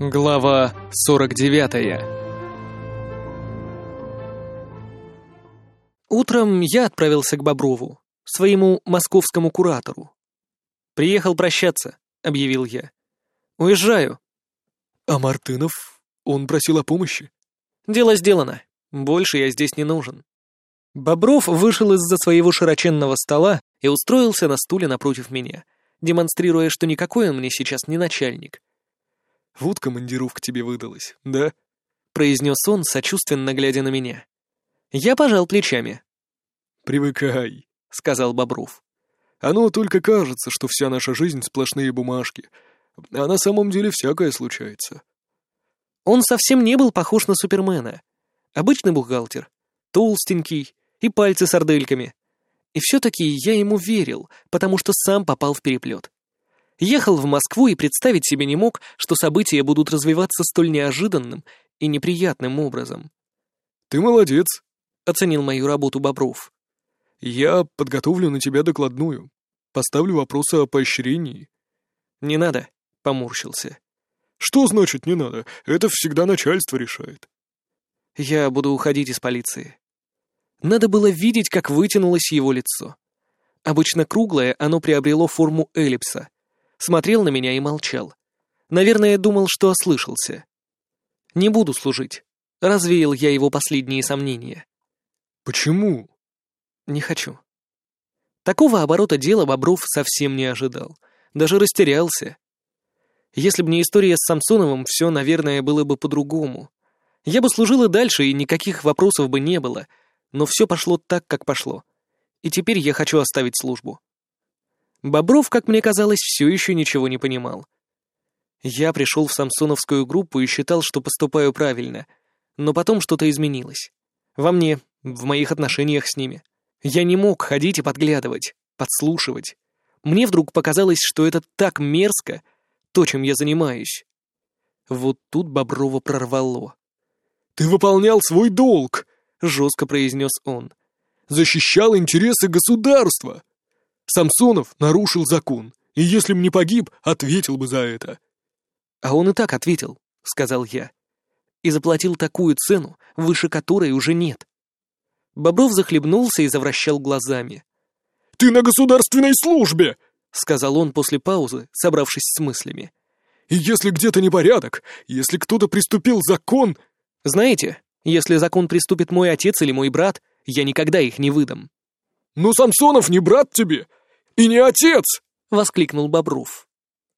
Глава 49 Утром я отправился к Боброву, своему московскому куратору. «Приехал прощаться», — объявил я. «Уезжаю». «А Мартынов? Он просил о помощи?» «Дело сделано. Больше я здесь не нужен». Бобров вышел из-за своего широченного стола и устроился на стуле напротив меня, демонстрируя, что никакой он мне сейчас не начальник. «Вот командировка тебе выдалась, да?» — произнес он, сочувственно глядя на меня. Я пожал плечами. «Привыкай», — сказал Бобров. «Оно только кажется, что вся наша жизнь — сплошные бумажки, а на самом деле всякое случается». Он совсем не был похож на Супермена. Обычный бухгалтер, толстенький и пальцы с ордельками. И все-таки я ему верил, потому что сам попал в переплет. Ехал в Москву и представить себе не мог, что события будут развиваться столь неожиданным и неприятным образом. «Ты молодец», — оценил мою работу Бобров. «Я подготовлю на тебя докладную. Поставлю вопросы о поощрении». «Не надо», — поморщился. «Что значит не надо? Это всегда начальство решает». «Я буду уходить из полиции». Надо было видеть, как вытянулось его лицо. Обычно круглое оно приобрело форму эллипса. Смотрел на меня и молчал. Наверное, думал, что ослышался. «Не буду служить», — развеял я его последние сомнения. «Почему?» «Не хочу». Такого оборота дела Бобров совсем не ожидал. Даже растерялся. Если бы не история с Самсоновым, все, наверное, было бы по-другому. Я бы служил и дальше, и никаких вопросов бы не было, но все пошло так, как пошло. И теперь я хочу оставить службу. Бобров, как мне казалось, все еще ничего не понимал. Я пришел в самсоновскую группу и считал, что поступаю правильно, но потом что-то изменилось. Во мне, в моих отношениях с ними. Я не мог ходить и подглядывать, подслушивать. Мне вдруг показалось, что это так мерзко, то, чем я занимаюсь. Вот тут Боброва прорвало. «Ты выполнял свой долг!» — жестко произнес он. «Защищал интересы государства! Самсонов нарушил закон, и если б не погиб, ответил бы за это». «А он и так ответил», — сказал я. «И заплатил такую цену, выше которой уже нет». Бобров захлебнулся и завращал глазами. «Ты на государственной службе!» — сказал он после паузы, собравшись с мыслями. «И если где-то непорядок, если кто-то приступил закон...» «Знаете, если закон приступит мой отец или мой брат, я никогда их не выдам». «Но Самсонов не брат тебе! И не отец!» — воскликнул Бобров.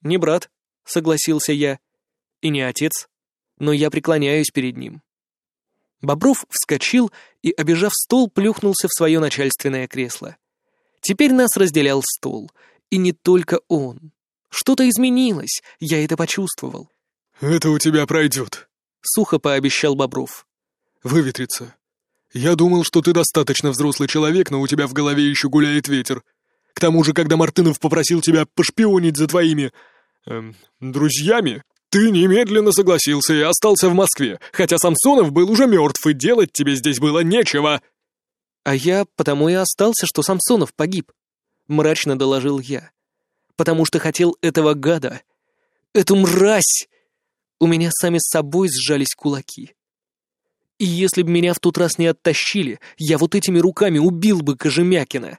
«Не брат», — согласился я. «И не отец, но я преклоняюсь перед ним». Бобров вскочил и, обежав стол, плюхнулся в свое начальственное кресло. Теперь нас разделял стол, и не только он. Что-то изменилось, я это почувствовал. «Это у тебя пройдет», — сухо пообещал Бобров. «Выветрится. Я думал, что ты достаточно взрослый человек, но у тебя в голове еще гуляет ветер. К тому же, когда Мартынов попросил тебя пошпионить за твоими... Эм, друзьями, ты немедленно согласился и остался в Москве, хотя Самсонов был уже мертв, и делать тебе здесь было нечего». «А я потому и остался, что Самсонов погиб», — мрачно доложил я. «Потому что хотел этого гада. Эту мразь!» У меня сами с собой сжались кулаки. И если бы меня в тот раз не оттащили, я вот этими руками убил бы Кожемякина.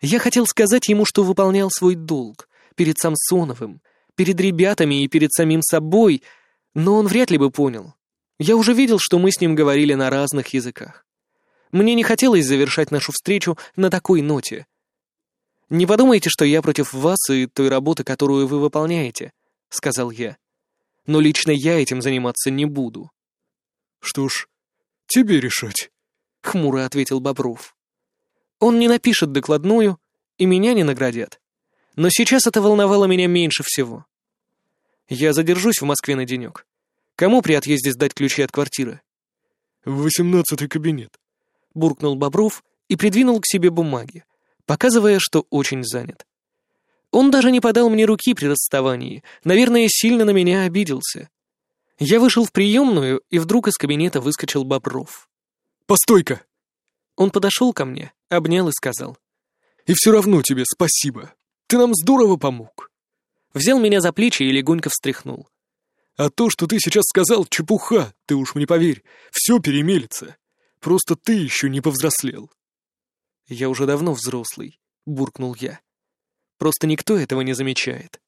Я хотел сказать ему, что выполнял свой долг перед Самсоновым, перед ребятами и перед самим собой, но он вряд ли бы понял. Я уже видел, что мы с ним говорили на разных языках. Мне не хотелось завершать нашу встречу на такой ноте. «Не подумайте, что я против вас и той работы, которую вы выполняете», — сказал я. «Но лично я этим заниматься не буду». «Что ж, тебе решать», — хмуро ответил Бобров. «Он не напишет докладную, и меня не наградят. Но сейчас это волновало меня меньше всего. Я задержусь в Москве на денек. Кому при отъезде сдать ключи от квартиры?» «В восемнадцатый кабинет», — буркнул Бобров и придвинул к себе бумаги, показывая, что очень занят. Он даже не подал мне руки при расставании, наверное, сильно на меня обиделся. Я вышел в приемную, и вдруг из кабинета выскочил Бобров. «Постой-ка!» Он подошел ко мне, обнял и сказал. «И все равно тебе спасибо. Ты нам здорово помог». Взял меня за плечи и легонько встряхнул. А то, что ты сейчас сказал, чепуха, ты уж мне поверь, все перемелится. Просто ты еще не повзрослел. Я уже давно взрослый, буркнул я. Просто никто этого не замечает.